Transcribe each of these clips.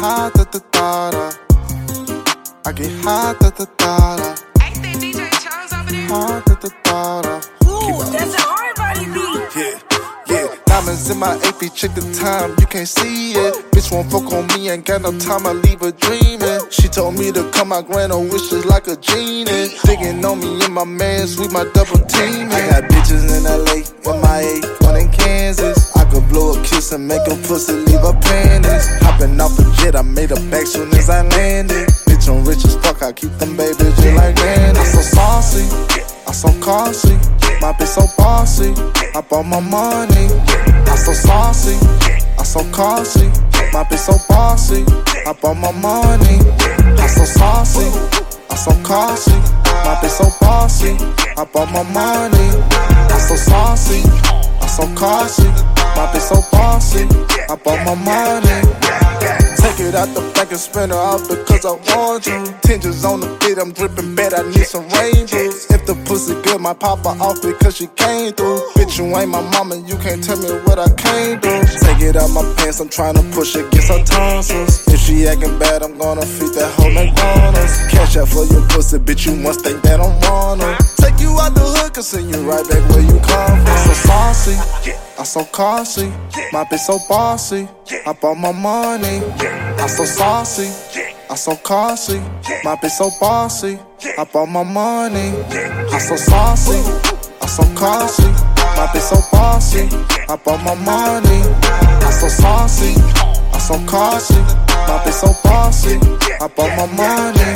high da da da da. I get high da da da da. Ain't that DJ Charles over there? High da da da da. Ooh, that's a hard body beat. Yeah, yeah. Diamonds in my AP, check the time, you can't see it. Bitch won't fuck on me, ain't got no time, I leave her dreaming. She told me to come, I grant her wishes like a genie. Digging on me in my man, sweet my double teaming. I got bitches in LA, with my eight, a kiss and make a pussy leave her panties. Hopping off a jet, I made her back soon as I landed. Bitch, I'm rich as fuck, I keep them babies just like Randy. I'm so saucy, I'm so costly. My bitch so bossy, I bought my money. I'm so saucy, I'm so costly. My bitch so bossy, I bought my money. I'm so saucy, I'm so costly. My bitch so bossy, I bought my money. I'm so saucy, I'm so costly. My bitch so bossy, I bought my money. Take it out the bank and spend it because I want you. Tinges on the beat, I'm dripping bad, I need some rainbows. If the pussy good, my papa off because she came through. Bitch, you ain't my mama, you can't tell me what I can't do. Take it out my pants, I'm trying to push against her tonsils. Acting bad, I'm gonna feed that whole McDonald's. Cash out for your pussy, bitch, you must think that I'm wanna. Take you out the hood, and send you right back where you come from. So saucy, I'm so costly, my bitch so bossy. I bought my money, I'm so saucy. I'm so costly, my bitch so bossy. I bought my money, I'm so saucy. I'm so costly, my bitch so bossy. I bought my money, I'm so saucy. I'm so costly, my bitch so bossy. I bought my money.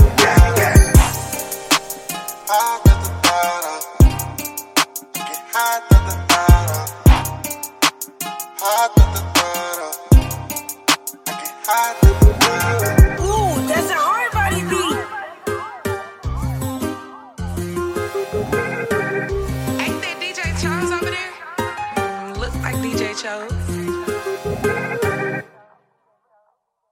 Ooh, that's a hard body beat. Ain't that DJ Charles over there? Look like DJ Charles.